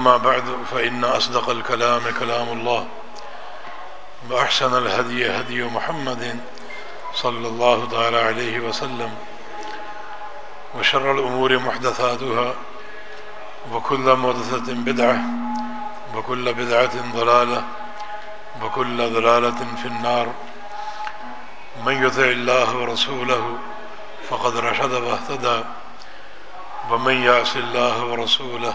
أما بعد، فإن أصدق الكلام كلام الله، وأحسن الهدي هدي محمد صلى الله تعالى عليه وسلم، وشر الأمور محدثاتها، وكل محدثة بدعة، وكل بدعة ضلالة، وكل ضلالة في النار. من يطع الله ورسوله فقد رشد واهتدى، ومن يعص الله ورسوله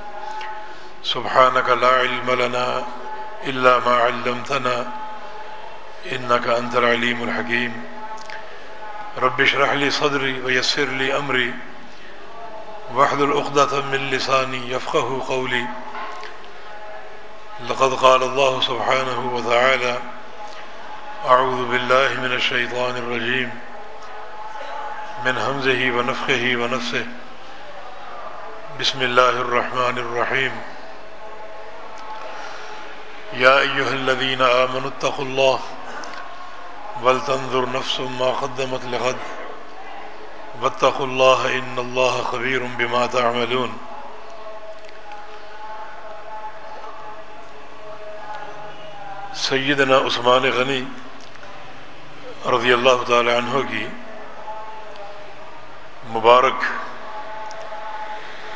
سبحانك لا علم لنا إلا ما علمتنا إنك أنت العليم الحكيم. رب اشرح لي صدري ويسر لي أمري. واحلل عقدة من لساني يفقه قولي. لقد قال الله سبحانه وتعالى أعوذ بالله من الشيطان الرجيم. من همزه ونفخه ونفسه. بسم الله الرحمن الرحيم. يا أيها الذين آمنوا اتقوا الله ولتنظر نفس ما قدمت لغد واتقوا الله إن الله خبير بما تعملون سیدنا عثمان غنی رضی اللہ تعالی عنہ کی مبارک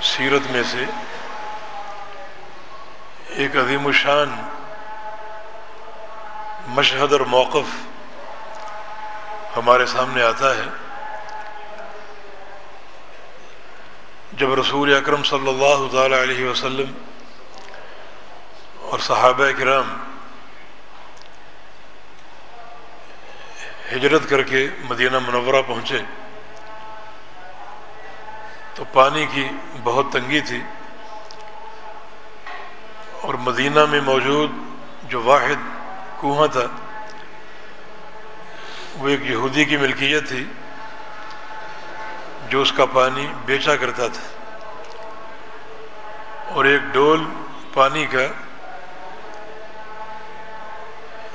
سیرت میں سے ایک عظیم الشان مشہد اور موقف ہمارے سامنے آتا ہے۔ جب رسول اکرم صلی اللہ تعالی علیہ وسلم اور صحابہ کرام ہجرت کر کے مدینہ منورہ پہنچے تو پانی کی بہت تنگی تھی اور مدینہ میں موجود جو واحد کنواں تھا وہ ایک یہودی کی ملکیت تھی جو اس کا پانی بیچا کرتا تھا۔ اور ایک ڈول پانی کا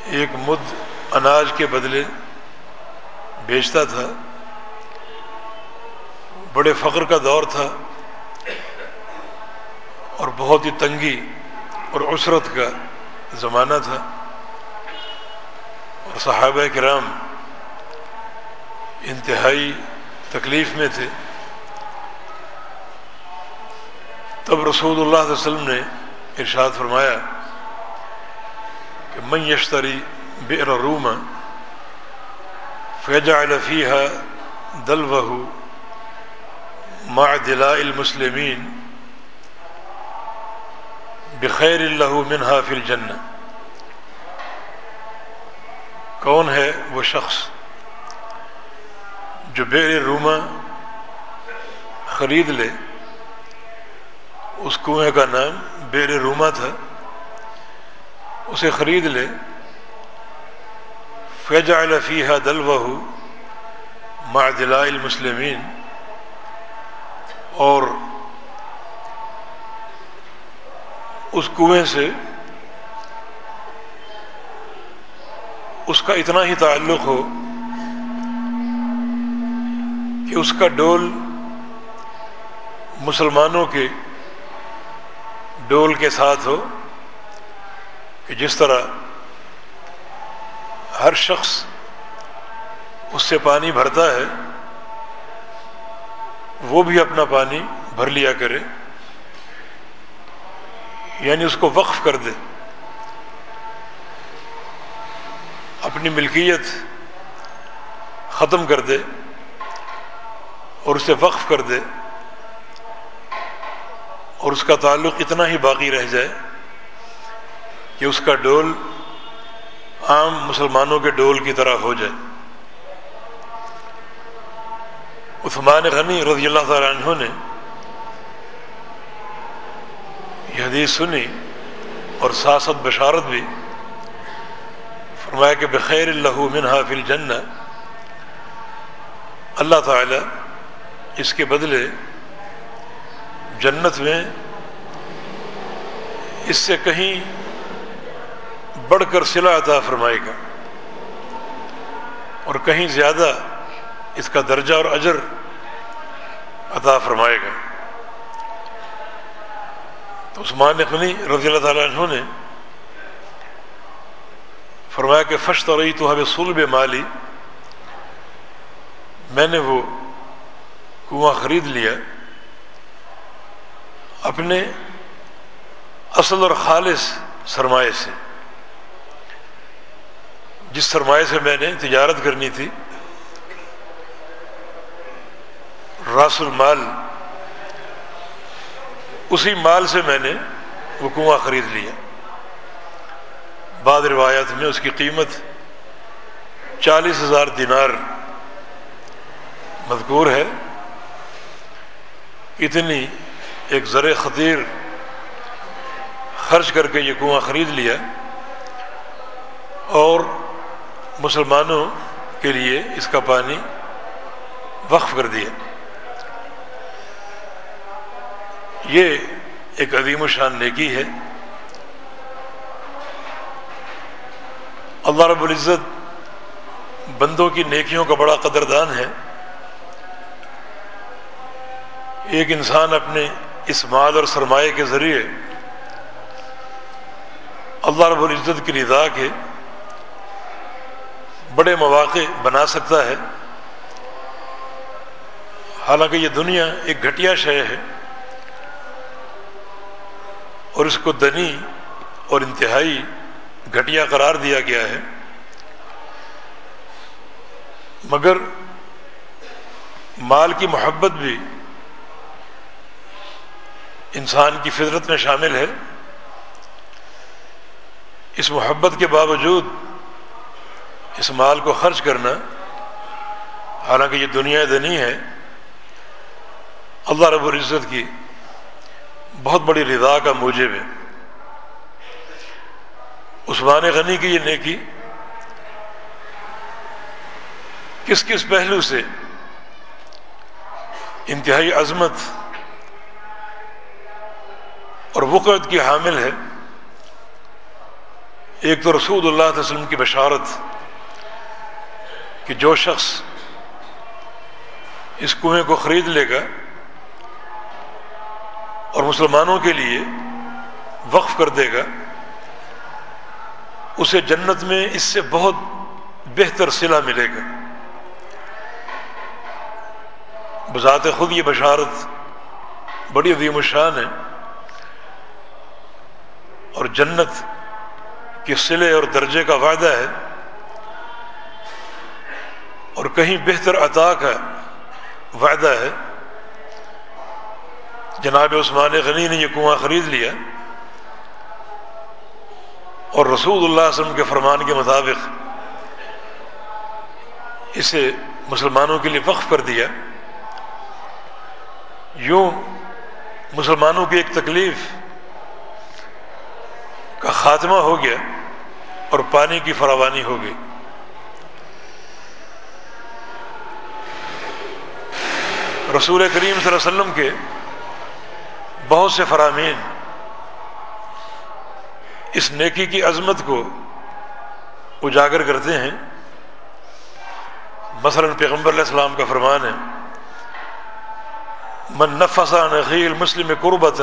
ایک مد اناج کے بدلے بیچتا تھا۔ بڑے فخر کا دور تھا اور بہت ہی تنگی اور عسرت کا زمانہ تھا۔ اور صحابہ کرام انتہائی تکلیف میں تھے۔ تب رسول اللہ علیہ وسلم نے ارشاد فرمایا کہ من یشتری بئر روم فیجعل فیہا دلوہ مع دلاء المسلمین بخیر اللہ منہا فی الجنہ۔ کون ہے وہ شخص جو بیر روما خرید لے؟ اس کنویں کا نام بیر روما تھا۔ اسے خرید لے۔ فیجا فیحہ دل بہو دلاء المسلمین۔ اور اس کنویں سے اس کا اتنا ہی تعلق ہو کہ اس کا ڈول مسلمانوں کے ڈول کے ساتھ ہو کہ جس طرح ہر شخص اس سے پانی بھرتا ہے، وہ بھی اپنا پانی بھر لیا کرے یعنی اس کو وقف کر دے۔ اپنی ملکیت ختم کر دے اور اسے وقف کر دے اور اس کا تعلق اتنا ہی باقی رہ جائے کہ اس کا ڈول عام مسلمانوں کے ڈول کی طرح ہو جائے۔ عثمان غنی رضی اللہ تعالیٰ عنہ نے یہ حدیث سنی اور ساست بشارت بھی فرمایا کہ بخیر اللہ منہا فی الجنہ۔ اللہ تعالی اس کے بدلے جنت میں اس سے کہیں بڑھ کر صلہ عطا فرمائے گا اور کہیں زیادہ اس کا درجہ اور اجر عطا فرمائے گا۔ تو عثمان اخنی رضی اللہ تعالیٰ عنہ نے فرمایا کہ فشت رہی تو ہمیں سلب مالی میں نے وہ کنواں خرید لیا۔ اپنے اصل اور خالص سرمایہ سے۔ جس سرمایہ سے میں نے تجارت کرنی تھی، راس المال، اسی مال سے میں نے وہ کنواں خرید لیا۔ بعد روایت میں اس کی قیمت چالیس ہزار دینار مذکور ہے۔ اتنی ایک زر خطیر خرچ کر کے یہ کنواں خرید لیا۔ اور مسلمانوں کے لیے اس کا پانی وقف کر دیا۔ یہ ایک عظیم و شان نیکی ہے۔ اللہ رب العزت بندوں کی نیکیوں کا بڑا قدردان ہے۔ ایک انسان اپنے اس مال اور سرمایہ کے ذریعے اللہ رب العزت کی رضا کے بڑے مواقع بنا سکتا ہے۔ حالانکہ یہ دنیا ایک گھٹیا شے ہے اور اس کو دنی اور انتہائی گھٹیا قرار دیا گیا ہے۔ مگر مال کی محبت بھی انسان کی فطرت میں شامل ہے۔ اس محبت کے باوجود اس مال کو خرچ کرنا، حالانکہ یہ دنیا دنی ہے، اللہ رب العزت کی بہت بڑی رضا کا موجب ہے۔ عثمان غنی کی یہ نیکی؟ کس کس پہلو سے انتہائی عظمت اور وقت کی حامل ہے؟ ایک تو رسول اللہ علیہ وسلم کی بشارت کہ جو شخص اس کنویں کو خرید لے گا اور مسلمانوں کے لیے وقف کر دے گا اسے جنت میں اس سے بہت بہتر صلہ ملے گا۔ بذات خود یہ بشارت بڑی عظیم الشان ہے۔ اور جنت کے صلے اور درجے کا وعدہ ہے۔ اور کہیں بہتر عطا کا وعدہ ہے۔ جناب عثمان غنی نے یہ کنواں خرید لیا۔ اور رسول اللہ علیہ وسلم کے فرمان کے مطابق اسے مسلمانوں کے لیے وقف کر دیا۔ یوں مسلمانوں کی ایک تکلیف کا خاتمہ ہو گیا اور پانی کی فراوانی ہو گئی۔ رسول کریم صلی اللہ علیہ وسلم کے بہت سے فرامین اس نیکی کی عظمت کو اجاگر کرتے ہیں۔ مثلا پیغمبر علیہ السلام کا فرمان ہے، من نفسا نخیل مسلم قربت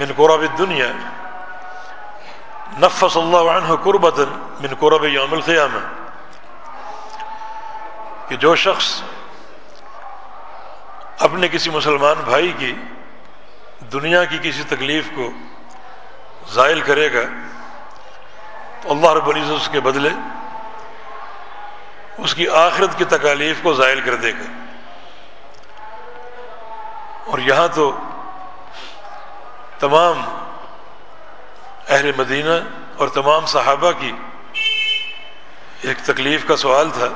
من قرب دنیا نفس اللہ عنہ قربت من قرب یوم القیامہ کہ جو شخص اپنے کسی مسلمان بھائی کی دنیا کی کسی تکلیف کو زائل کرے گا، تو اللہ رب العزت اس کے بدلے اس کی آخرت کی تکالیف کو زائل کر دے گا۔ اور یہاں تو تمام اہل مدینہ اور تمام صحابہ کی ایک تکلیف کا سوال تھا،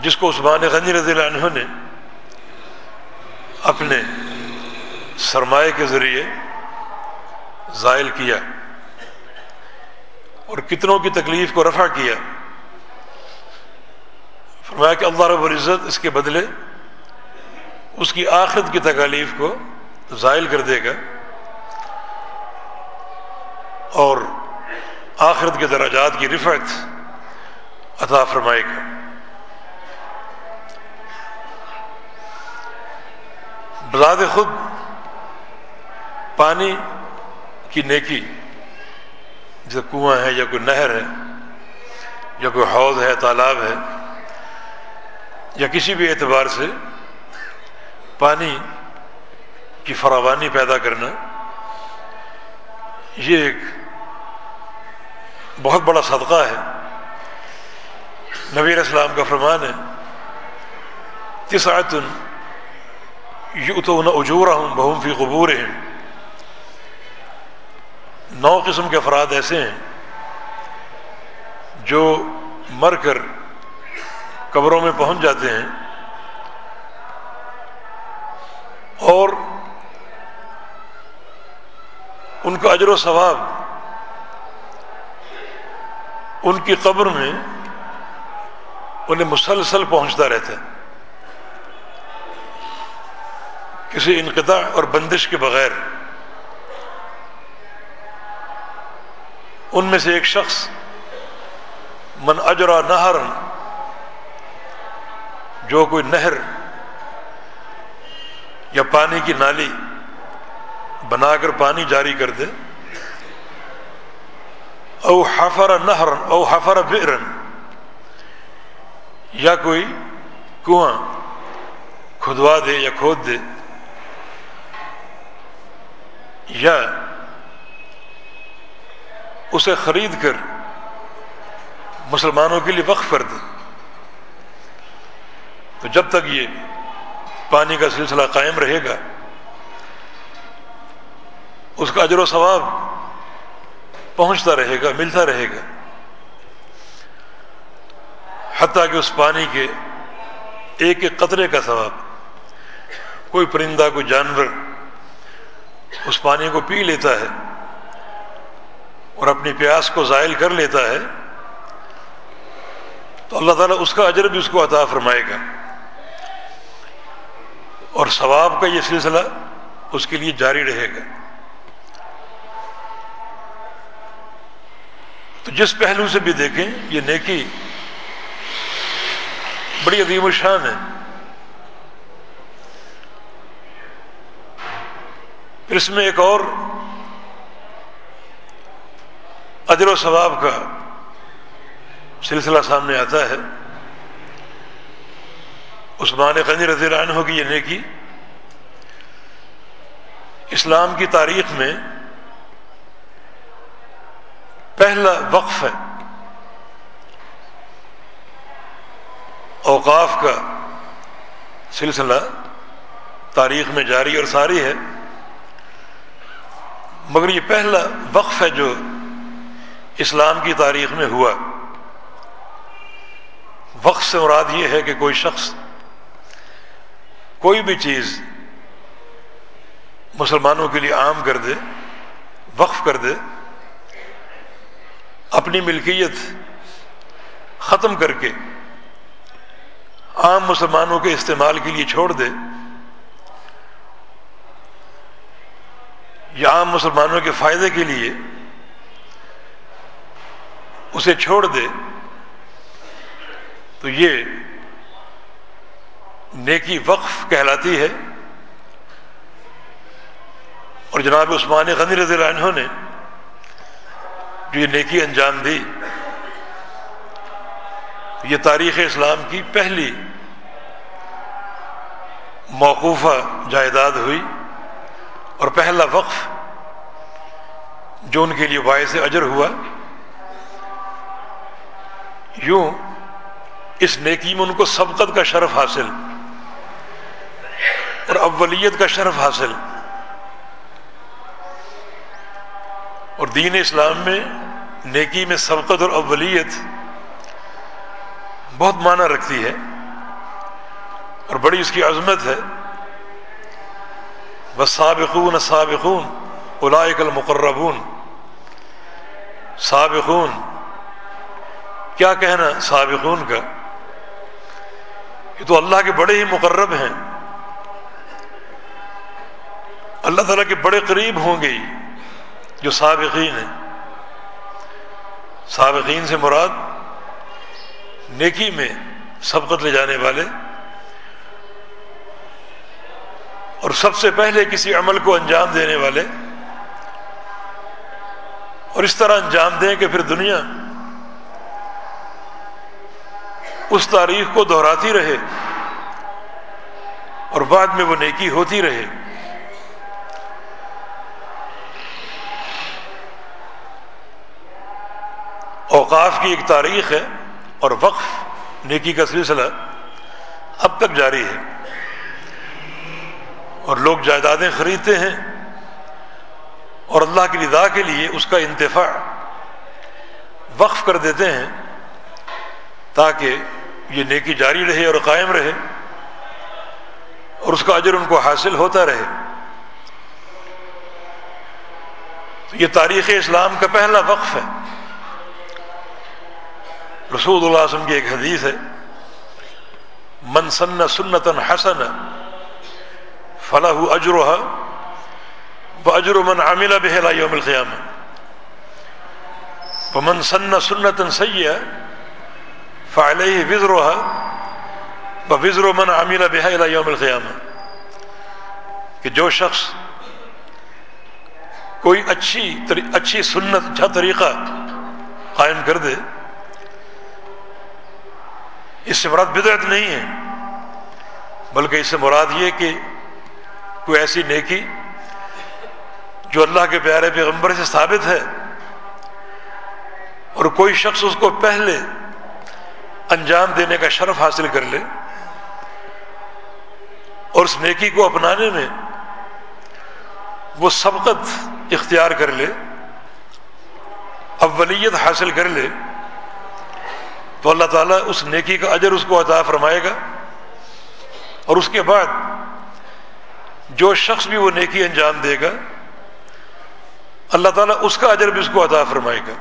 جس کو عثمان غنی رضی اللہ عنہ نے اپنے سرمایہ کے ذریعے زائل کیا اور کتنوں کی تکلیف کو رفع کیا۔ فرمایا کہ اللہ رب العزت اس کے بدلے اس کی آخرت کی تکالیف کو زائل کر دے گا اور آخرت کے دراجات کی رفعت عطا فرمائے گا۔ بذات خود پانی کی نیکی جیسے کنواں ہے، یا کوئی نہر ہے، یا کوئی حوض ہے، تالاب ہے، یا کسی بھی اعتبار سے پانی کی فراوانی پیدا کرنا، یہ ایک بہت بڑا صدقہ ہے۔ نبیر اسلام کا فرمان ہے تسعت یؤتون اجورہم بہم فی قبورہم۔ نو قسم کے افراد ایسے ہیں جو مر کر قبروں میں پہنچ جاتے ہیں اور ان کا اجر و ثواب ان کی قبر میں انہیں مسلسل پہنچتا رہتا ہے۔ کسی انقطاع اور بندش کے بغیر ان میں سے ایک شخص، من اجرا نہر جو کوئی نہر یا پانی کی نالی بنا کر پانی جاری کر دے، او حفر نہر او حفر برن یا کوئی کنواں کھدوا دے یا کھود دے، یا اسے خرید کر مسلمانوں کے لیے وقف کر دے۔ تو جب تک یہ پانی کا سلسلہ قائم رہے گا، اس کا اجر و ثواب پہنچتا رہے گا، ملتا رہے گا۔ حتیٰ کہ اس پانی کے ایک ایک قطرے کا ثواب، کوئی پرندہ، کوئی جانور اس پانی کو پی لیتا ہے۔ اور اپنی پیاس کو زائل کر لیتا ہے، تو اللہ تعالیٰ اس کا اجر بھی اس کو عطا فرمائے گا۔ اور ثواب کا یہ سلسلہ اس کے لیے جاری رہے گا۔ تو جس پہلو سے بھی دیکھیں، یہ نیکی بڑی عظیم شان ہے۔ پھر اس میں ایک اور اجر و ثواب کا سلسلہ سامنے آتا ہے۔ عثمان غنی رضی اللہ عنہ کی یہ نیکی۔ اسلام کی تاریخ میں پہلا وقف ہے۔ اوقاف کا سلسلہ تاریخ میں جاری اور ساری ہے۔ مگر یہ پہلا وقف ہے جو اسلام کی تاریخ میں ہوا۔ وقف سے مراد یہ ہے کہ کوئی شخص کوئی بھی چیز مسلمانوں کے لیے عام کر دے، وقف کر دے، اپنی ملکیت ختم کر کے عام مسلمانوں کے استعمال کے لیے چھوڑ دے، یا عام مسلمانوں کے فائدے کے لیے اسے چھوڑ دے، تو یہ نیکی وقف کہلاتی ہے۔ اور جناب عثمان غنی رضی اللہ عنہ نے جو یہ نیکی انجام دی، یہ تاریخ اسلام کی پہلی موقوفہ جائیداد ہوئی اور پہلا وقف جو ان کے لیے باعث اجر ہوا۔ یوں اس نیکی میں ان کو سبقت کا شرف حاصل اور اولیت کا شرف حاصل اور دین اسلام میں نیکی میں سبقت اور اولیت بہت معنی رکھتی ہے اور بڑی اس کی عظمت ہے۔ بس سابقون سابقون الائق المقربون۔ سابقون کیا کہنا سابقون کا؟ یہ تو اللہ کے بڑے ہی مقرب ہیں۔ اللہ تعالیٰ کے بڑے قریب ہوں گے جو سابقین ہیں۔ سابقین سے مراد نیکی میں سبقت لے جانے والے۔ اور سب سے پہلے کسی عمل کو انجام دینے والے۔ اور اس طرح انجام دیں کہ پھر دنیا اس تاریخ کو دہراتی رہے اور بعد میں وہ نیکی ہوتی رہے۔ اوقاف کی ایک تاریخ ہے اور وقف نیکی کا سلسلہ اب تک جاری ہے۔ اور لوگ جائیدادیں خریدتے ہیں اور اللہ کی رضا کے لیے اس کا انتفاع وقف کر دیتے ہیں تاکہ یہ نیکی جاری رہے اور قائم رہے اور اس کا اجر ان کو حاصل ہوتا رہے یہ تاریخ اسلام کا پہلا وقف ہے۔ رسول اللہ علیہ وسلم کی ایک حدیث ہے، من سن سنتن حسن فلاح اجرا و اجر من عاملہ بحلا یوم القیام من سن سنتن سیاح فعلیہ وزروہ و وزر من عاملہ بحلا یوم القیام کہ جو شخص کوئی اچھی اچھی سنت اچھا طریقہ قائم کر دے، اس سے مراد بدعت نہیں ہے، بلکہ اس سے مراد یہ کہ کوئی ایسی نیکی جو اللہ کے پیارے پیغمبر سے ثابت ہے اور کوئی شخص اس کو پہلے انجام دینے کا شرف حاصل کر لے اور اس نیکی کو اپنانے میں وہ سبقت اختیار کر لے، اولیت حاصل کر لے، تو اللہ تعالیٰ اس نیکی کا اجر اس کو عطا فرمائے گا اور اس کے بعد جو شخص بھی وہ نیکی انجام دے گا، اللہ تعالیٰ اس کا اجر بھی اس کو عطا فرمائے گا۔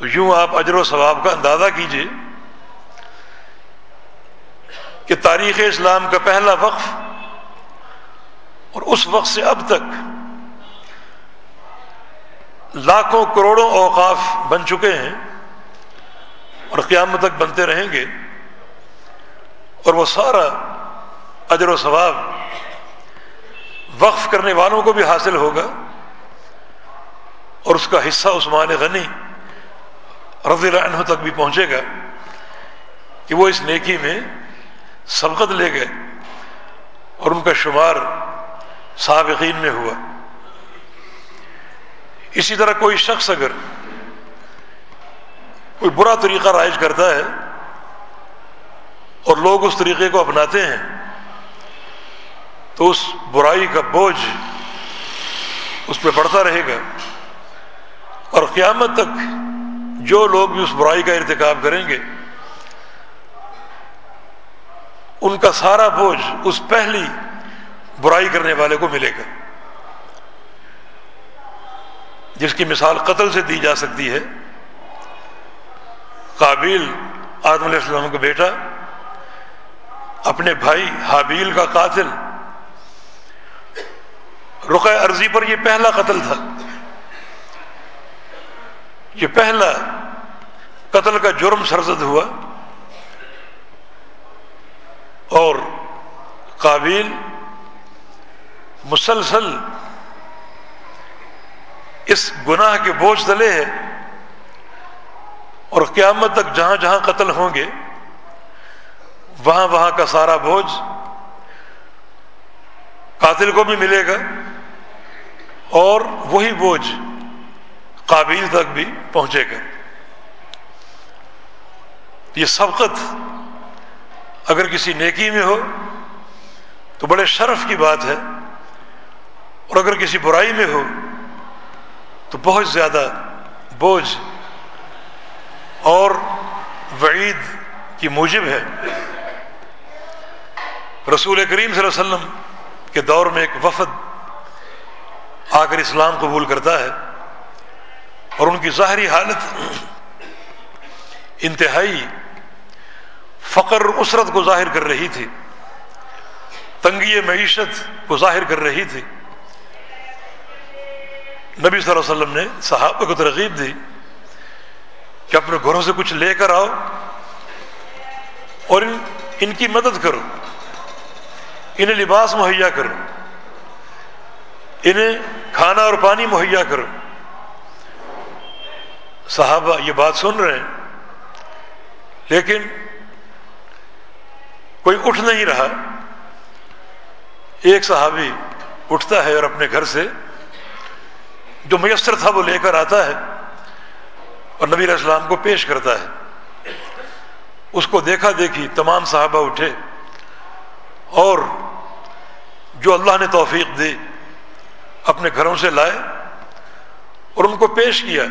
تو یوں آپ اجر و ثواب کا اندازہ کیجیے کہ تاریخ اسلام کا پہلا وقف اور اس وقت سے اب تک لاکھوں کروڑوں اوقاف بن چکے ہیں اور قیامت تک بنتے رہیں گے اور وہ سارا اجر و ثواب وقف کرنے والوں کو بھی حاصل ہوگا اور اس کا حصہ عثمان غنی رضی اللہ عنہ تک بھی پہنچے گا کہ وہ اس نیکی میں سبقت لے گئے اور ان کا شمار سابقین میں ہوا۔ اسی طرح کوئی شخص اگر کوئی برا طریقہ رائج کرتا ہے اور لوگ اس طریقے کو اپناتے ہیں تو اس برائی کا بوجھ اس پہ پڑتا رہے گا اور قیامت تک جو لوگ بھی اس برائی کا ارتکاب کریں گے، ان کا سارا بوجھ اس پہلی برائی کرنے والے کو ملے گا۔ جس کی مثال قتل سے دی جا سکتی ہے۔ قابیل آدم علیہ السلام کا بیٹا، اپنے بھائی حابیل کا قاتل۔ رخ عرضی پر یہ پہلا قتل تھا۔ یہ پہلا قتل کا جرم سرزد ہوا اور قابل مسلسل اس گناہ کے بوجھ تلے ہے اور قیامت تک جہاں جہاں قتل ہوں گے، وہاں وہاں کا سارا بوجھ قاتل کو بھی ملے گا اور وہی بوجھ قابل تک بھی پہنچے گا یہ سبقت اگر کسی نیکی میں ہو تو بڑے شرف کی بات ہے، اور اگر کسی برائی میں ہو تو بہت زیادہ بوجھ اور وعید کی موجب ہے۔ رسول کریم صلی اللہ علیہ وسلم کے دور میں ایک وفد آ کر اسلام قبول کرتا ہے۔ اور ان کی ظاہری حالت انتہائی فقر اسرت کو ظاہر کر رہی تھی، تنگی معیشت کو ظاہر کر رہی تھی۔ نبی صلی اللہ علیہ وسلم نے صحابہ کو ترغیب دی کہ اپنے گھروں سے کچھ لے کر آؤ اور ان ان کی مدد کرو، انہیں لباس مہیا کرو، انہیں کھانا اور پانی مہیا کرو۔ صحابہ یہ بات سن رہے ہیں، لیکن کوئی اٹھ نہیں رہا۔ ایک صحابی اٹھتا ہے اور اپنے گھر سے جو میسر تھا وہ لے کر آتا ہے اور نبی علیہ السلام کو پیش کرتا ہے۔ اس کو دیکھا دیکھی تمام صحابہ اٹھے اور جو اللہ نے توفیق دی اپنے گھروں سے لائے اور ان کو پیش کیا۔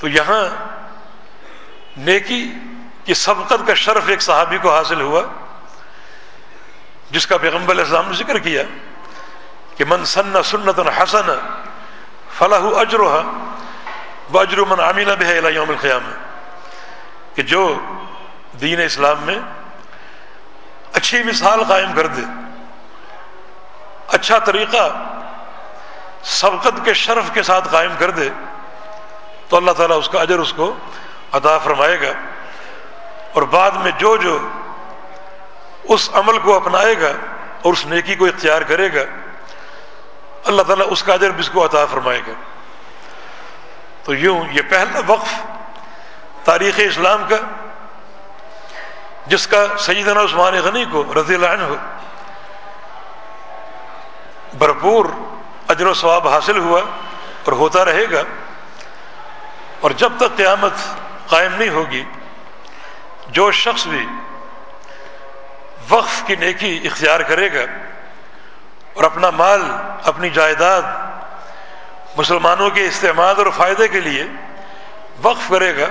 تو یہاں نیکی کی سبقت کا شرف ایک صحابی کو حاصل ہوا، جس کا پیغمبر علیہ السلام نے ذکر کیا کہ من سن سنت حسن فلاح اجرا و اجر من عامینہ بے یوم القیام کہ جو دین اسلام میں اچھی مثال قائم کر دے اچھا طریقہ سبقت کے شرف کے ساتھ قائم کر دے تو اللہ تعالیٰ اس کا اجر اس کو عطا فرمائے گا۔ اور بعد میں جو جو اس عمل کو اپنائے گا اور اس نیکی کو اختیار کرے گا، اللہ تعالیٰ اس کا اجر بھی اس کو عطا فرمائے گا۔ تو یوں یہ پہلا وقف تاریخ اسلام کا، جس کا سیدنا عثمان غنی کو رضی اللہ عنہ بھرپور اجر و ثواب حاصل ہوا اور ہوتا رہے گا۔ اور جب تک قیامت قائم نہیں ہوگی، جو شخص بھی وقف کی نیکی اختیار کرے گا اور اپنا مال، اپنی جائیداد مسلمانوں کے استعمال اور فائدے کے لیے وقف کرے گا،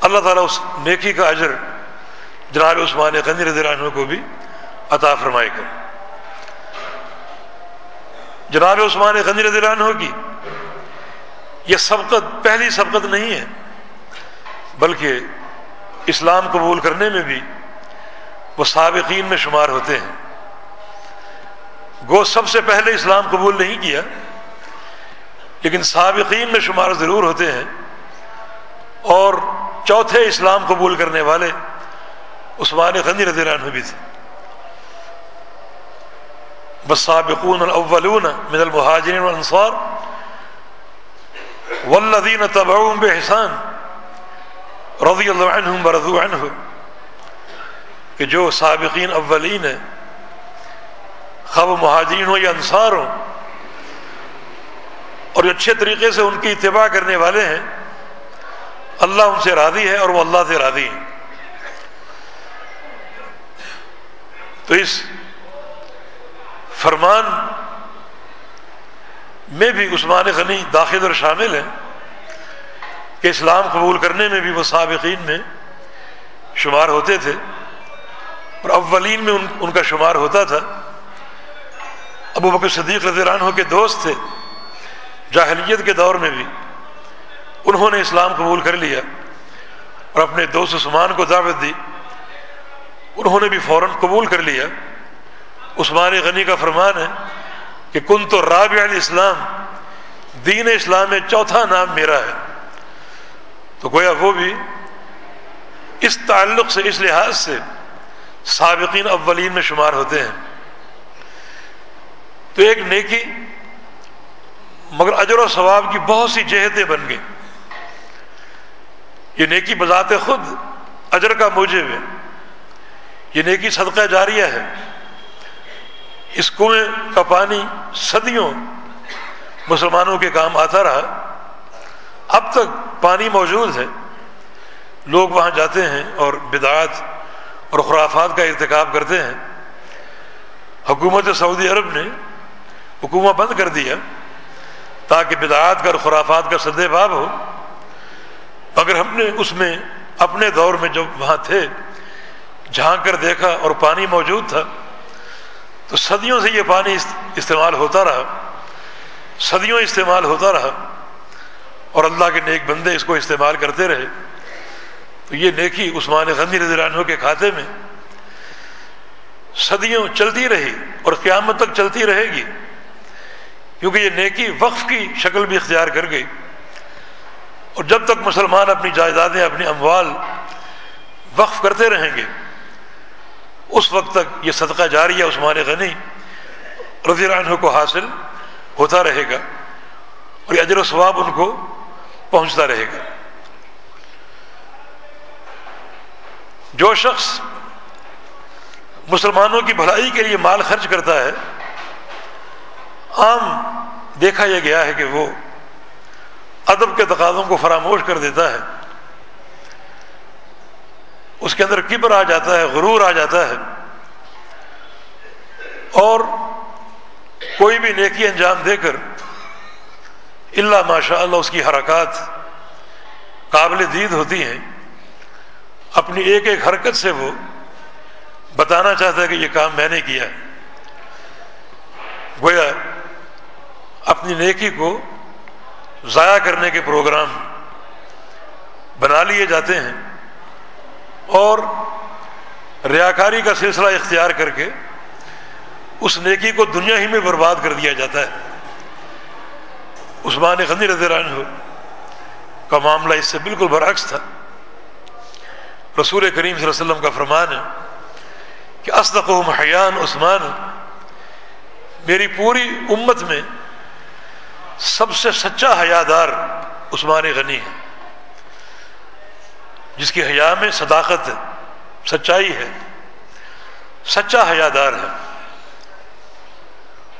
اللہ تعالیٰ اس نیکی کا اجر جناب عثمان غنی رضی اللہ عنہ کو بھی عطا فرمائے گا۔ جناب عثمان غنی رضی اللہ عنہ کی یہ سبقت، پہلی سبقت نہیں ہے، بلکہ اسلام قبول کرنے میں بھی وہ سابقین میں شمار ہوتے ہیں۔ گو، سب سے پہلے اسلام قبول نہیں کیا، لیکن سابقین میں شمار ضرور ہوتے ہیں۔ اور چوتھے اسلام قبول کرنے والے عثمان غنی رضی اللہ عنہ بھی تھے۔ بسابقون الاولون من المہاجرین والانصار والذین تبعون بحسان رضی اللہ عنہم برضو عنہ کہ جو سابقین اولین ہیں، خواب مہاجرین ہوں یا انصار ہوں، اور جو اچھے طریقے سے ان کی اتباع کرنے والے ہیں، اللہ ان سے راضی ہے اور وہ اللہ سے راضی ہیں۔ تو اس فرمان میں بھی عثمان غنی داخل اور شامل ہیں کہ اسلام قبول کرنے میں بھی وہ سابقین میں شمار ہوتے تھے اور اولین میں ان ان کا شمار ہوتا تھا۔ ابو بکر صدیق رضی اللہ عنہ کے دوست تھے جاہلیت کے دور میں بھی۔ انہوں نے اسلام قبول کر لیا اور اپنے دوست عثمان کو دعوت دی۔ انہوں نے بھی فوراً قبول کر لیا۔ عثمان غنی کا فرمان ہے کہ کن تو رابع الاسلام، دین اسلام میں چوتھا نام میرا ہے۔ تو گویا وہ بھی اس تعلق سے، اس لحاظ سے سابقین اولین میں شمار ہوتے ہیں۔ تو ایک نیکی، مگر اجر و ثواب کی بہت سی جہتیں بن گئیں۔ یہ نیکی بذات خود اجر کا موجب ہے۔ یہ نیکی صدقہ جاریہ ہے۔ اس کنویں کا پانی صدیوں مسلمانوں کے کام آتا رہا۔ اب تک پانی موجود ہے۔ لوگ وہاں جاتے ہیں اور بدعات اور خرافات کا ارتکاب کرتے ہیں۔ حکومت سعودی عرب نے حکومت بند کر دیا تاکہ بدعات کا اور خرافات کا سدے باب ہو۔ مگر ہم نے اس میں اپنے دور میں جب وہاں تھے، جھانک کر دیکھا اور پانی موجود تھا۔ تو صدیوں سے یہ پانی استعمال ہوتا رہا۔ صدیوں استعمال ہوتا رہا۔ اور اللہ کے نیک بندے اس کو استعمال کرتے رہے۔ تو یہ نیکی عثمان غنی رضی اللہ عنہ کے کھاتے میں صدیوں چلتی رہی اور قیامت تک چلتی رہے گی۔ کیونکہ یہ نیکی وقف کی شکل بھی اختیار کر گئی۔ اور جب تک مسلمان اپنی جائیدادیں، اپنی اموال وقف کرتے رہیں گے اس وقت تک یہ صدقہ جاری ہے عثمان غنی رضی اللہ عنہ کو حاصل ہوتا رہے گا اور یہ اجر و ثواب ان کو پہنچتا رہے گا۔ جو شخص مسلمانوں کی بھلائی کے لیے مال خرچ کرتا ہے، عام دیکھا یہ گیا ہے کہ وہ ادب کے تقاضوں کو فراموش کر دیتا ہے۔ اس کے اندر کبر آ جاتا ہے، غرور آ جاتا ہے۔ اور کوئی بھی نیکی انجام دے کر اللہ ماشاء اللہ اس کی حرکات قابل دید ہوتی ہیں۔ اپنی ایک ایک حرکت سے وہ بتانا چاہتا ہے کہ یہ کام میں نے کیا۔ گویا اپنی نیکی کو ضائع کرنے کے پروگرام بنا لیے جاتے ہیں۔ اور ریاکاری کا سلسلہ اختیار کر کے اس نیکی کو دنیا ہی میں برباد کر دیا جاتا ہے۔ عثمان غنی رضی اللہ عنہ کا معاملہ اس سے بالکل برعکس تھا۔ رسول کریم صلی اللہ علیہ وسلم کا فرمان ہے کہ اسدق و حیان عثمان، میری پوری امت میں سب سے سچا حیا دار عثمان غنی ہے۔ جس کی حیا میں صداقت ہے، سچائی ہے، سچا حیا دار ہے۔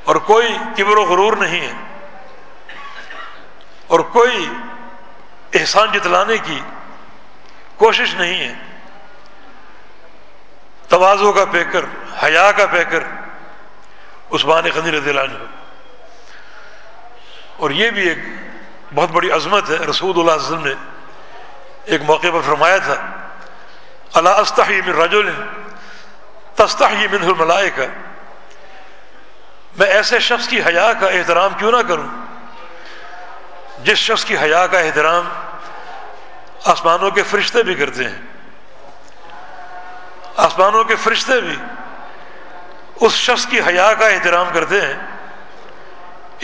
اور کوئی کبر و غرور نہیں ہے۔ اور کوئی احسان جتلانے کی کوشش نہیں ہے۔ توازوں کا پیکر، حیا کا پیکر، عثمان غنی رضی اللہ عنہ۔ اور یہ بھی ایک بہت بڑی عظمت ہے، رسول اللہ علیہ وسلم نے ایک موقع پر فرمایا تھا اللہ استحی من رجل تستحی من الملائکہ میں ایسے شخص کی حیا کا احترام کیوں نہ کروں؟ جس شخص کی حیا کا احترام آسمانوں کے فرشتے بھی کرتے ہیں، آسمانوں کے فرشتے بھی اس شخص کی حیا کا احترام کرتے ہیں،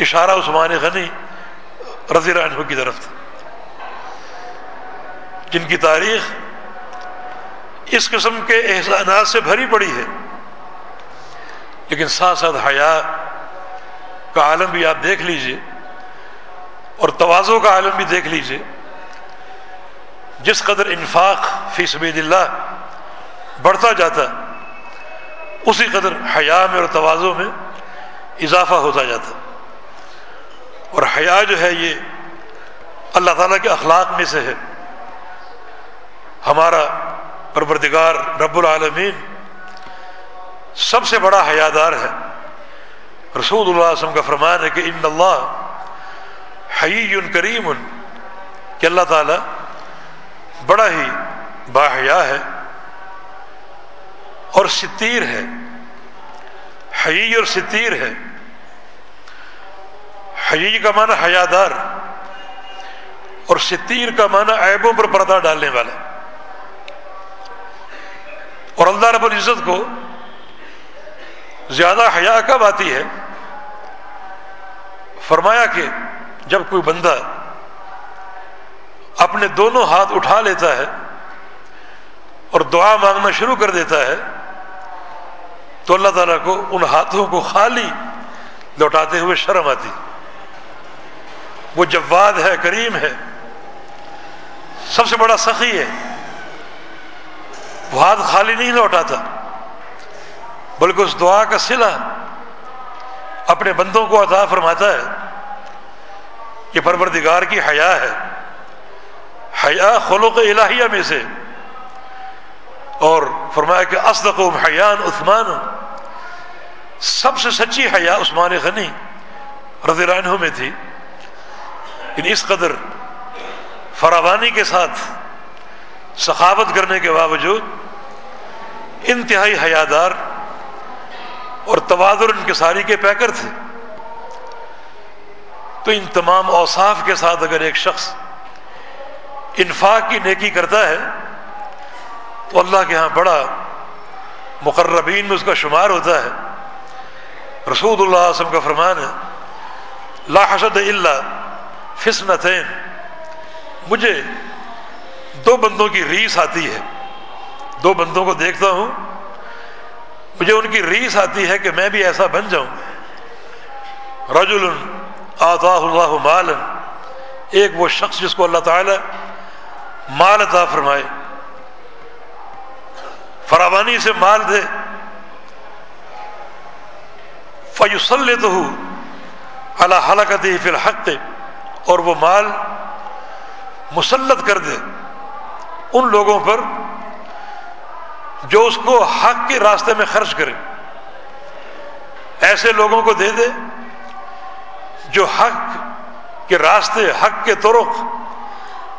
اشارہ عثمان غنی رضی اللہ عنہ کی طرف تھا۔ جن کی تاریخ اس قسم کے احسانات سے بھری پڑی ہے، لیکن ساتھ ساتھ حیا کا عالم بھی آپ دیکھ لیجیے اور توازوں کا عالم بھی دیکھ لیجیے۔ جس قدر انفاق فی سبیل اللہ بڑھتا جاتا، اسی قدر حیا میں اور توازوں میں اضافہ ہوتا جاتا۔ اور حیا جو ہے، یہ اللہ تعالیٰ کے اخلاق میں سے ہے۔ ہمارا پروردگار رب العالمین سب سے بڑا حیادار ہے۔ رسول اللہ علیہ وسلم کا فرمان ہے کہ ان اللہ حی کریم۔ کہ اللہ تعالیٰ بڑا ہی باحیا ہے اور ستیر ہے۔ حی اور ستیر ہے۔ حی کا معنی حیادار اور ستیر کا معنی عیبوں پر پردہ ڈالنے والا۔ اور اللہ رب العزت کو زیادہ حیا کب آتی ہے۔ فرمایا کہ جب کوئی بندہ اپنے دونوں ہاتھ اٹھا لیتا ہے اور دعا مانگنا شروع کر دیتا ہے تو اللہ تعالیٰ کو ان ہاتھوں کو خالی لوٹاتے ہوئے شرم آتی۔ وہ جواد ہے، کریم ہے۔ سب سے بڑا سخی ہے۔ وہ ہاتھ خالی نہیں لوٹاتا بلکہ اس دعا کا سلا اپنے بندوں کو عطا فرماتا ہے یہ پروردگار کی حیا ہے۔ حیا خلوق الہیہ میں سے۔ اور فرمایا کہ اسدق و حیان عثمان۔ سب سے سچی حیا عثمان غنی رضی اللہ عنہ میں تھی۔ یعنی اس قدر فراوانی کے ساتھ سخاوت کرنے کے باوجود انتہائی حیادار اور توادر انکساری کے پیکر تھے۔ تو ان تمام اوصاف کے ساتھ اگر ایک شخص انفاق کی نیکی کرتا ہے، تو اللہ کے ہاں بڑا مقربین میں اس کا شمار ہوتا ہے۔ رسول اللہ علیہ وسلم کا فرمان ہے، لا حسد اللہ فسنتین مجھے دو بندوں کی ریس آتی ہے۔ دو بندوں کو دیکھتا ہوں، مجھے ان کی ریس آتی ہے کہ میں بھی ایسا بن جاؤں۔ رجل آتا اللہ مال ایک وہ شخص جس کو اللہ تعالی مال عطا فرمائے۔ فراوانی سے مال دے۔ فیوسل تو اللہ حلقت فی الحق، اور وہ مال مسلط کر دے۔ ان لوگوں پر جو اس کو حق کے راستے میں خرچ کرے۔ ایسے لوگوں کو دے دے جو حق کے راستے، حق کے طرق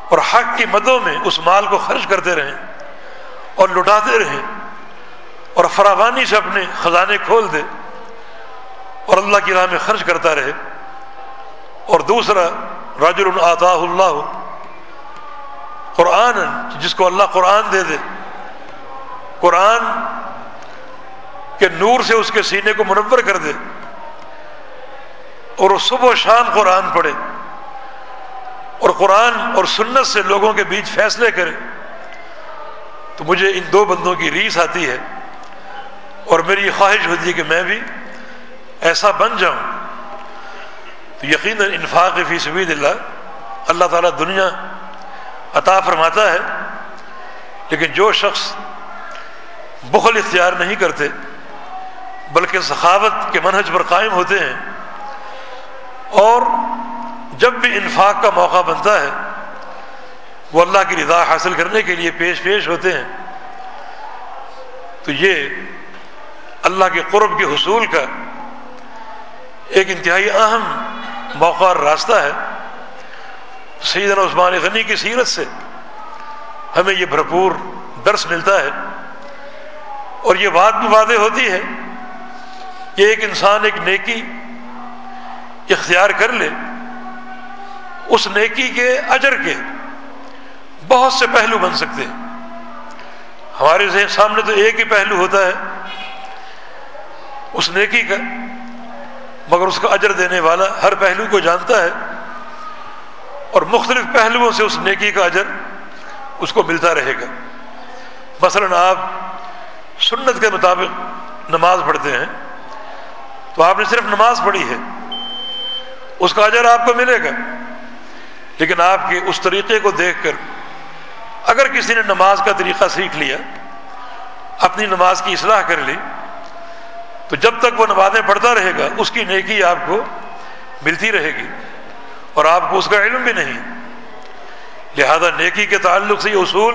اور حق کی مدوں میں اس مال کو خرچ کرتے رہیں اور لٹاتے رہیں اور فراوانی سے اپنے خزانے کھول دے اور اللہ کی راہ میں خرچ کرتا رہے۔ اور دوسرا راج العطا اللہ قرآن جس کو اللہ قرآن دے دے۔ قرآن کے نور سے اس کے سینے کو منور کر دے اور وہ صبح و شام قرآن پڑھے اور قرآن اور سنت سے لوگوں کے بیچ فیصلے کرے تو مجھے ان دو بندوں کی ریس آتی ہے اور میری یہ خواہش ہوتی ہے کہ میں بھی ایسا بن جاؤں۔ تو یقیناً انفاق فی سبید اللہ اللہ تعالیٰ دنیا عطا فرماتا ہے، لیکن جو شخص بخل اختیار نہیں کرتے، بلکہ سخاوت کے منہج پر قائم ہوتے ہیں۔ اور جب بھی انفاق کا موقع بنتا ہے، وہ اللہ کی رضا حاصل کرنے کے لیے پیش پیش ہوتے ہیں۔ تو یہ اللہ کے قرب کے حصول کا ایک انتہائی اہم موقع اور راستہ ہے۔ سیدنا عثمان غنی کی سیرت سے ہمیں یہ بھرپور درس ملتا ہے۔ اور یہ بات بھی واضح ہوتی ہے کہ ایک انسان ایک نیکی اختیار کر لے، اس نیکی کے اجر کے بہت سے پہلو بن سکتے ہیں۔ ہمارے ذہن سامنے تو ایک ہی پہلو ہوتا ہے، اس نیکی کا، مگر اس کا اجر دینے والا ہر پہلو کو جانتا ہے اور مختلف پہلوؤں سے اس نیکی کا اجر اس کو ملتا رہے گا۔ مثلا آپ سنت کے مطابق نماز پڑھتے ہیں، تو آپ نے صرف نماز پڑھی ہے، اس کا اجر آپ کو ملے گا۔ لیکن آپ کے اس طریقے کو دیکھ کر اگر کسی نے نماز کا طریقہ سیکھ لیا، اپنی نماز کی اصلاح کر لی، تو جب تک وہ نمازیں پڑھتا رہے گا، اس کی نیکی آپ کو ملتی رہے گی اور آپ کو اس کا علم بھی نہیں۔ لہذا نیکی کے تعلق سے یہ اصول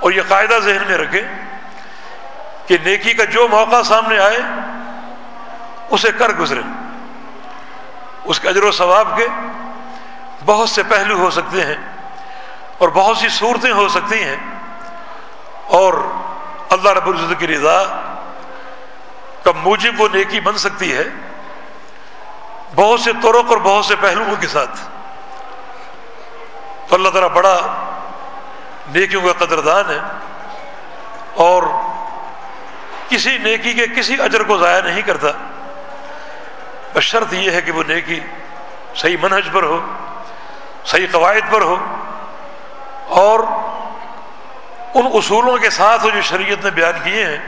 اور یہ قاعدہ ذہن میں رکھیں۔ کہ نیکی کا جو موقع سامنے آئے، اسے کر گزرے۔ اس کے اجر و ثواب کے بہت سے پہلو ہو سکتے ہیں اور بہت سی صورتیں ہو سکتی ہیں۔ اور اللہ رب العزت کی رضا کا موجب وہ نیکی بن سکتی ہے بہت سے طرق اور بہت سے پہلوؤں کے ساتھ۔ تو اللہ تعالیٰ بڑا نیکیوں کا قدردان ہے اور کسی نیکی کے کسی اجر کو ضائع نہیں کرتا۔ بس شرط یہ ہے کہ وہ نیکی صحیح منہج پر ہو، صحیح قواعد پر ہو اور ان اصولوں کے ساتھ ہو جو شریعت نے بیان کیے ہیں،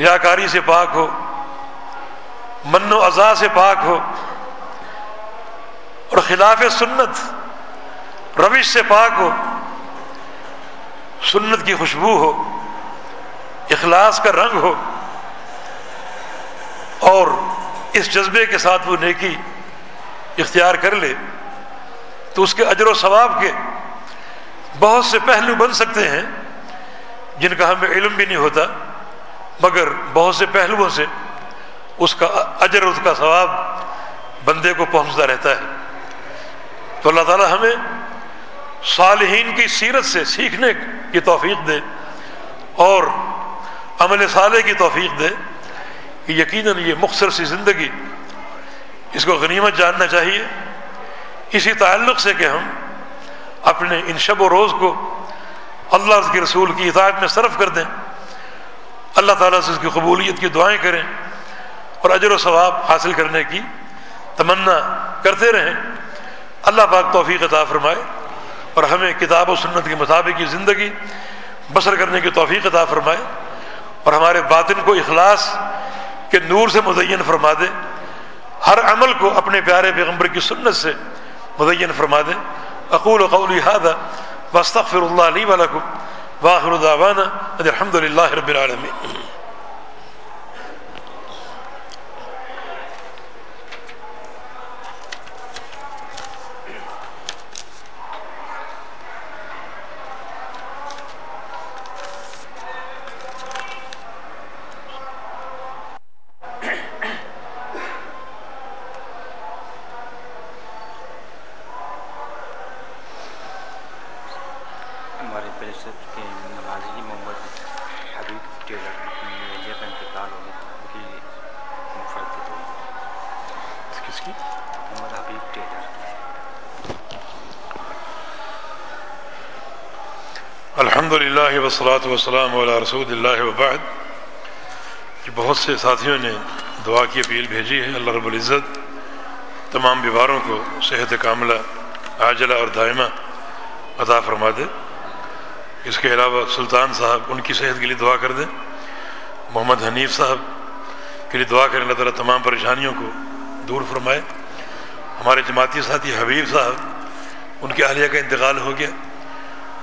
ریاکاری سے پاک ہو من و ازا سے پاک ہو اور خلاف سنت، روش سے پاک ہو، سنت کی خوشبو ہو۔ اخلاص کا رنگ ہو اور اس جذبے کے ساتھ وہ نیکی اختیار کر لے، تو اس کے اجر و ثواب کے بہت سے پہلو بن سکتے ہیں جن کا ہمیں علم بھی نہیں ہوتا، مگر بہت سے پہلوؤں سے اس کا اجر اس کا ثواب بندے کو پہنچتا رہتا ہے۔ تو اللہ تعالیٰ ہمیں صالحین کی سیرت سے سیکھنے کی توفیق دے اور عمل صالح کی توفیق دے کہ یقیناً یہ مختصر سی زندگی اس کو غنیمت جاننا چاہیے۔ اسی تعلق سے کہ ہم اپنے ان شب و روز کو اللہ کے رسول کی اطاعت میں صرف کر دیں۔ اللہ تعالیٰ سے اس کی قبولیت کی دعائیں کریں اور اجر و ثواب حاصل کرنے کی تمنا کرتے رہیں۔ اللہ پاک توفیق عطا فرمائے اور ہمیں کتاب و سنت کے مطابق کی زندگی بسر کرنے کی توفیق عطا فرمائے۔ اور ہمارے باطن کو اخلاص کے نور سے مدین فرما دے، ہر عمل کو اپنے پیارے پیغمبر کی سنت سے مدین فرما دے۔ اقول قولی هذا واستغفر الله لي ولكم واخر دعوانا الحمد لله رب العالمين۔ الحمد للہ وسلاۃ وسلم علیہ رسول اللہ وبعد۔ کہ بہت سے ساتھیوں نے دعا کی، اپیل بھیجی ہے، اللہ رب العزت تمام بیماروں کو صحت کاملہ، عاجلہ اور دائمہ عطا فرما دے۔ اس کے علاوہ سلطان صاحب ان کی صحت کے لیے دعا کر دیں محمد حنیف صاحب کے لیے دعا کریں، اللہ تعالیٰ تمام پریشانیوں کو دور فرمائے۔ ہمارے جماعتی ساتھی حبیب صاحب، ان کے اہلیہ کا انتقال ہو گیا۔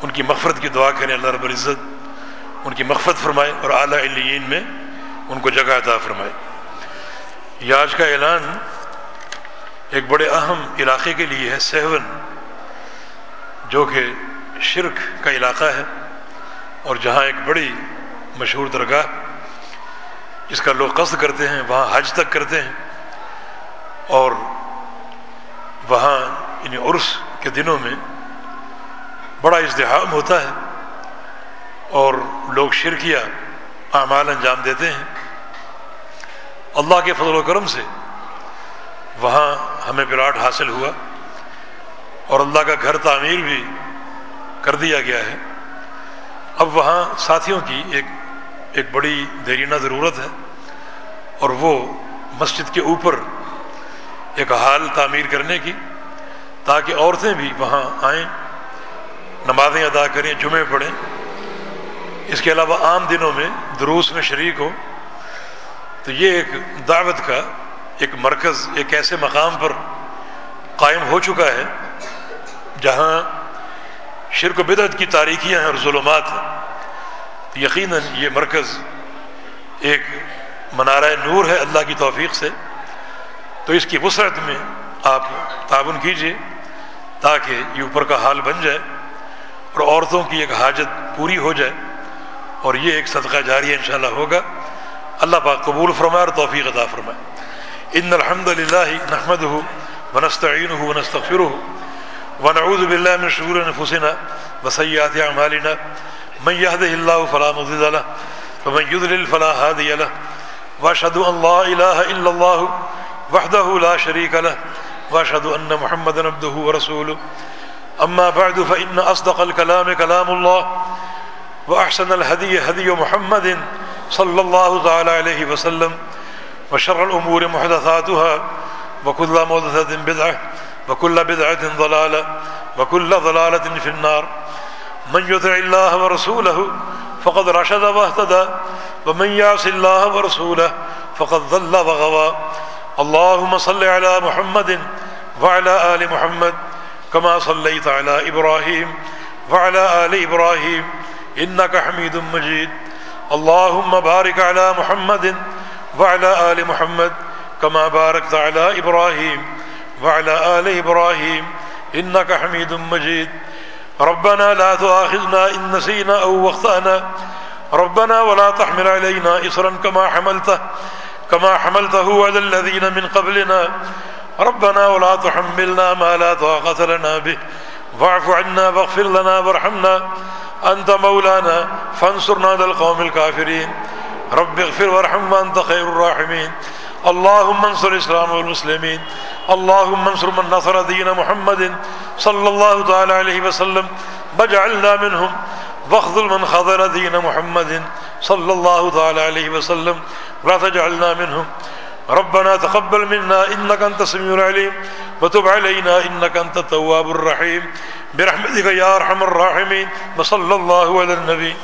ان کی مغفرت کی دعا کریں، اللہ رب العزت ان کی مغفرت فرمائے اور اعلیٰ علین میں ان کو جگہ عطا فرمائے۔ یہ آج کا اعلان ایک بڑے اہم علاقے کے لیے ہے سیون جو کہ شرک کا علاقہ ہے اور جہاں ایک بڑی مشہور درگاہ جس کا لوگ قصد کرتے ہیں، وہاں حج تک کرتے ہیں اور وہاں ان عرس کے دنوں میں بڑا اجتحام ہوتا ہے اور لوگ شرکیہ اعمال انجام دیتے ہیں۔ اللہ کے فضل و کرم سے وہاں ہمیں پلاٹ حاصل ہوا اور اللہ کا گھر تعمیر بھی کر دیا گیا ہے۔ اب وہاں ساتھیوں کی ایک ایک بڑی دیرینہ ضرورت ہے اور وہ مسجد کے اوپر ایک حال تعمیر کرنے کی تاکہ عورتیں بھی وہاں آئیں۔ نمازیں ادا کریں، جمعے پڑھیں۔ اس کے علاوہ عام دنوں میں دروس میں شریک ہو تو یہ ایک دعوت کا ایک مرکز، ایک ایسے مقام پر قائم ہو چکا ہے، جہاں شرک و بدعت کی تاریکیاں ہیں اور ظلمات ہیں۔ تو یقیناً یہ مرکز ایک منارہ نور ہے اللہ کی توفیق سے۔ تو اس کی وسعت میں آپ تعاون کیجیے تاکہ یہ اوپر کا حال بن جائے۔ اور عورتوں کی ایک حاجت پوری ہو جائے اور یہ ایک صدقہ جاری انشاءاللہ ہوگا۔ اللہ پاک قبول فرمائے اور توفیق عطا فرمائے۔ ان الحمد للہ نحمد ہو ونستعین ہو ونستغفر ہو ونعوذ باللہ من شرور انفسنا وسیئات اعمالنا۔ من يهده الله فلا مضل له ومن يضلل فلا هادي له واشهد ان لا اله الا الله وحده لا شريك له واشهد ان محمدا عبده ورسوله اما بعد فان اصدق الكلام كلام الله واحسن الهدي هدي محمد صلى الله تعالى عليه وسلم وشر الامور محدثاتها وكل محدثه بدعه وكل بدعه ضلاله وكل ضلاله في النار من يطع الله ورسوله فقد رشد واهتدى ومن يعص الله ورسوله فقد ضل وغوى اللهم صل على محمد وعلى آل محمد كما صليت على إبراهيم وعلى آل إبراهيم إنك حميد مجيد. اللهم بارك على محمد وعلى آل محمد كما باركت على إبراهيم وعلى آل إبراهيم إنك حميد مجيد. ربنا لا تؤاخذنا إن نسينا أو وخطأنا ربنا ولا تحمل علينا إصرا كما حملته كما حملته على الذين من قبلنا. ربنا ولا تحملنا ما لا طاقة لنا به. واعف عنا واغفر لنا وارحمنا. أنت مولانا، فانصرنا على القوم الكافرين. رب اغفر وارحم وأنت خير الراحمين. اللهم انصر الإسلام والمسلمين. اللهم انصر من نصر دين محمد صلى الله تعالى عليه وسلم. واجعلنا منهم. واخذل من خذل دين محمد صلى الله تعالى عليه وسلم. ولا تجعلنا منهم. ربنا تقبل منا انك انت السميع العليم وتب علينا انك انت التواب الرحيم برحمتك يا ارحم الراحمين وصلى الله على النبي